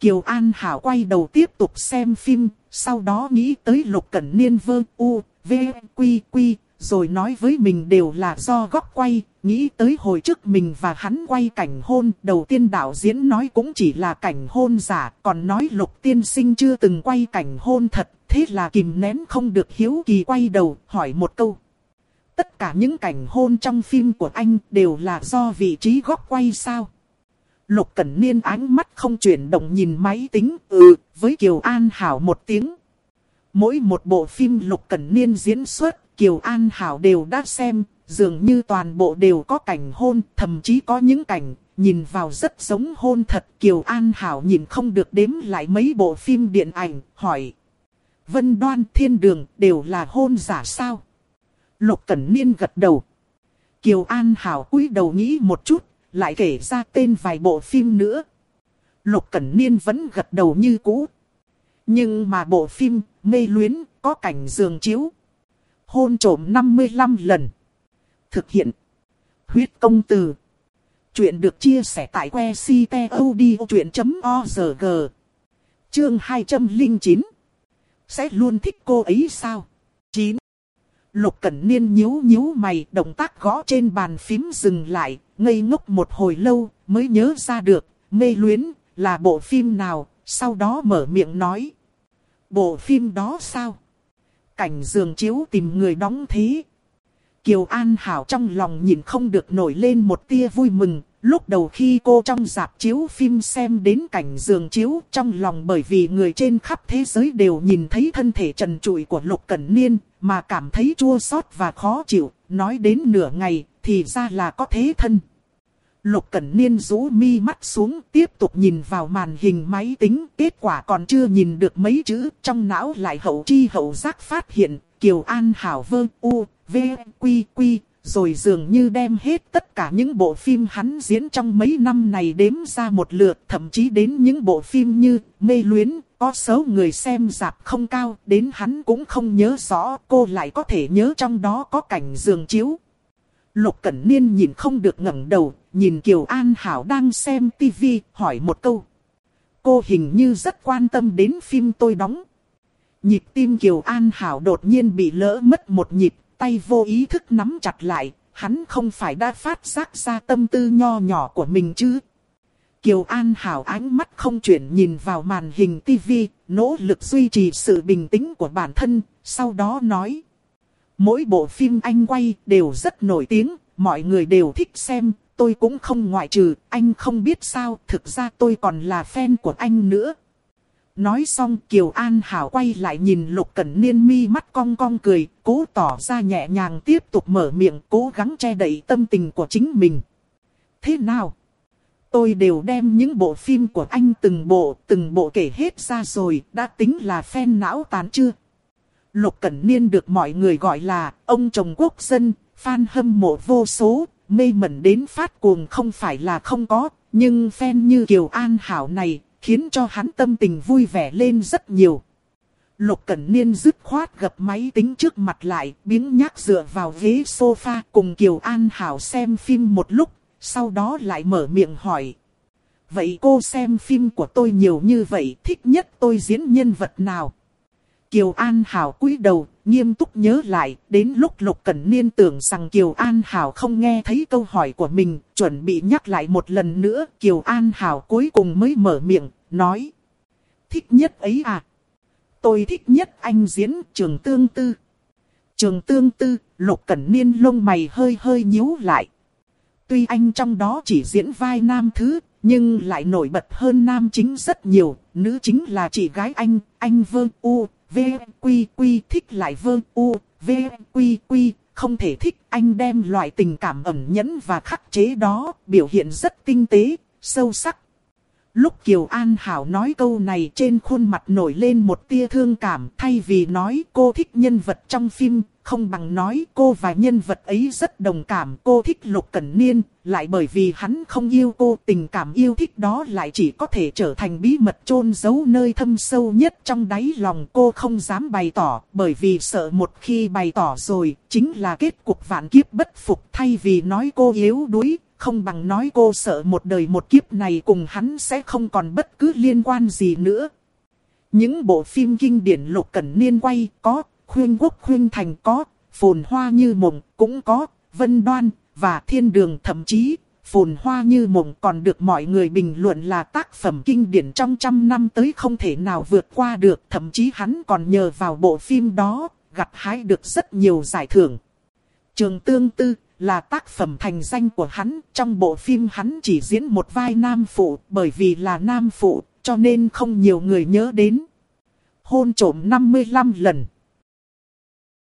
Kiều An Hảo quay đầu tiếp tục xem phim, sau đó nghĩ tới Lục Cẩn Niên vơ u, v, quy quy, rồi nói với mình đều là do góc quay, nghĩ tới hồi trước mình và hắn quay cảnh hôn, đầu tiên đạo diễn nói cũng chỉ là cảnh hôn giả, còn nói lục tiên sinh chưa từng quay cảnh hôn thật, thế là kìm nén không được hiếu kỳ quay đầu, hỏi một câu. Tất cả những cảnh hôn trong phim của anh đều là do vị trí góc quay sao? Lục Cẩn Niên ánh mắt không chuyển động nhìn máy tính, ừ, với Kiều An Hảo một tiếng. Mỗi một bộ phim Lục Cẩn Niên diễn xuất, Kiều An Hảo đều đã xem, dường như toàn bộ đều có cảnh hôn, thậm chí có những cảnh, nhìn vào rất giống hôn thật. Kiều An Hảo nhìn không được đếm lại mấy bộ phim điện ảnh, hỏi. Vân Đoan Thiên Đường đều là hôn giả sao? Lục Cẩn Niên gật đầu. Kiều An Hảo cúi đầu nghĩ một chút, lại kể ra tên vài bộ phim nữa. Lục Cẩn Niên vẫn gật đầu như cũ. Nhưng mà bộ phim Mê Luyến có cảnh giường chiếu. Hôn trổm 55 lần. Thực hiện. Huyết công từ. Chuyện được chia sẻ tại que ctod.org. Chương 209. Sẽ luôn thích cô ấy sao? 9. Lục Cẩn Niên nhíu nhíu mày, động tác gõ trên bàn phím dừng lại, ngây ngốc một hồi lâu, mới nhớ ra được, mê luyến, là bộ phim nào, sau đó mở miệng nói. Bộ phim đó sao? Cảnh giường chiếu tìm người đóng thế. Kiều An Hảo trong lòng nhìn không được nổi lên một tia vui mừng, Lúc đầu khi cô trong dạp chiếu phim xem đến cảnh giường chiếu trong lòng bởi vì người trên khắp thế giới đều nhìn thấy thân thể trần trụi của Lục Cẩn Niên mà cảm thấy chua xót và khó chịu, nói đến nửa ngày thì ra là có thế thân. Lục Cẩn Niên rũ mi mắt xuống tiếp tục nhìn vào màn hình máy tính, kết quả còn chưa nhìn được mấy chữ, trong não lại hậu chi hậu giác phát hiện, Kiều An Hảo Vơ U, V, Quy, Quy, rồi dường như đem hết tất cả những bộ phim hắn diễn trong mấy năm này đếm ra một lượt, thậm chí đến những bộ phim như Mê Luyến, có số người xem dạp không cao, đến hắn cũng không nhớ rõ, cô lại có thể nhớ trong đó có cảnh giường chiếu. Lục Cẩn Niên nhìn không được ngẩng đầu, nhìn Kiều An Hảo đang xem tivi, hỏi một câu. Cô hình như rất quan tâm đến phim tôi đóng. Nhịp tim Kiều An Hảo đột nhiên bị lỡ mất một nhịp, tay vô ý thức nắm chặt lại, hắn không phải đã phát giác ra tâm tư nho nhỏ của mình chứ. Kiều An Hảo ánh mắt không chuyển nhìn vào màn hình tivi, nỗ lực duy trì sự bình tĩnh của bản thân, sau đó nói. Mỗi bộ phim anh quay đều rất nổi tiếng, mọi người đều thích xem, tôi cũng không ngoại trừ, anh không biết sao, thực ra tôi còn là fan của anh nữa. Nói xong Kiều An Hảo quay lại nhìn Lục Cẩn Niên mi mắt cong cong cười, cố tỏ ra nhẹ nhàng tiếp tục mở miệng cố gắng che đậy tâm tình của chính mình. Thế nào? Tôi đều đem những bộ phim của anh từng bộ, từng bộ kể hết ra rồi, đã tính là fan não tán chưa? Lục Cẩn Niên được mọi người gọi là ông chồng quốc dân, fan hâm mộ vô số, mê mẩn đến phát cuồng không phải là không có, nhưng fan như Kiều An Hảo này khiến cho hắn tâm tình vui vẻ lên rất nhiều. Lục Cẩn Niên dứt khoát gập máy tính trước mặt lại, biếng nhác dựa vào ghế sofa cùng Kiều An Hảo xem phim một lúc, sau đó lại mở miệng hỏi. Vậy cô xem phim của tôi nhiều như vậy, thích nhất tôi diễn nhân vật nào? Kiều An Hảo cúi đầu, nghiêm túc nhớ lại, đến lúc Lục Cẩn Niên tưởng rằng Kiều An Hảo không nghe thấy câu hỏi của mình, chuẩn bị nhắc lại một lần nữa, Kiều An Hảo cuối cùng mới mở miệng, nói. Thích nhất ấy à? Tôi thích nhất anh diễn trường tương tư. Trường tương tư, Lục Cẩn Niên lông mày hơi hơi nhíu lại. Tuy anh trong đó chỉ diễn vai nam thứ, nhưng lại nổi bật hơn nam chính rất nhiều. Nữ chính là chị gái anh, anh Vương U, V, Quy, Quy thích lại Vương U, V, Quy, Quy. Không thể thích anh đem loại tình cảm ẩn nhẫn và khắc chế đó, biểu hiện rất tinh tế, sâu sắc. Lúc Kiều An Hảo nói câu này trên khuôn mặt nổi lên một tia thương cảm thay vì nói cô thích nhân vật trong phim, không bằng nói cô và nhân vật ấy rất đồng cảm. Cô thích Lục Cẩn Niên, lại bởi vì hắn không yêu cô tình cảm yêu thích đó lại chỉ có thể trở thành bí mật chôn giấu nơi thâm sâu nhất trong đáy lòng cô không dám bày tỏ bởi vì sợ một khi bày tỏ rồi chính là kết cục vạn kiếp bất phục thay vì nói cô yếu đuối không bằng nói cô sợ một đời một kiếp này cùng hắn sẽ không còn bất cứ liên quan gì nữa. Những bộ phim kinh điển Lục Cẩn Niên quay có, Khuyên Quốc Khuyên Thành có, Phồn Hoa Như Mộng cũng có, Vân Đoan và Thiên Đường thậm chí, Phồn Hoa Như Mộng còn được mọi người bình luận là tác phẩm kinh điển trong trăm năm tới không thể nào vượt qua được. Thậm chí hắn còn nhờ vào bộ phim đó, gặt hái được rất nhiều giải thưởng. Trường Tương Tư là tác phẩm thành danh của hắn. Trong bộ phim hắn chỉ diễn một vai nam phụ, bởi vì là nam phụ, cho nên không nhiều người nhớ đến. Hôn trổm 55 lần.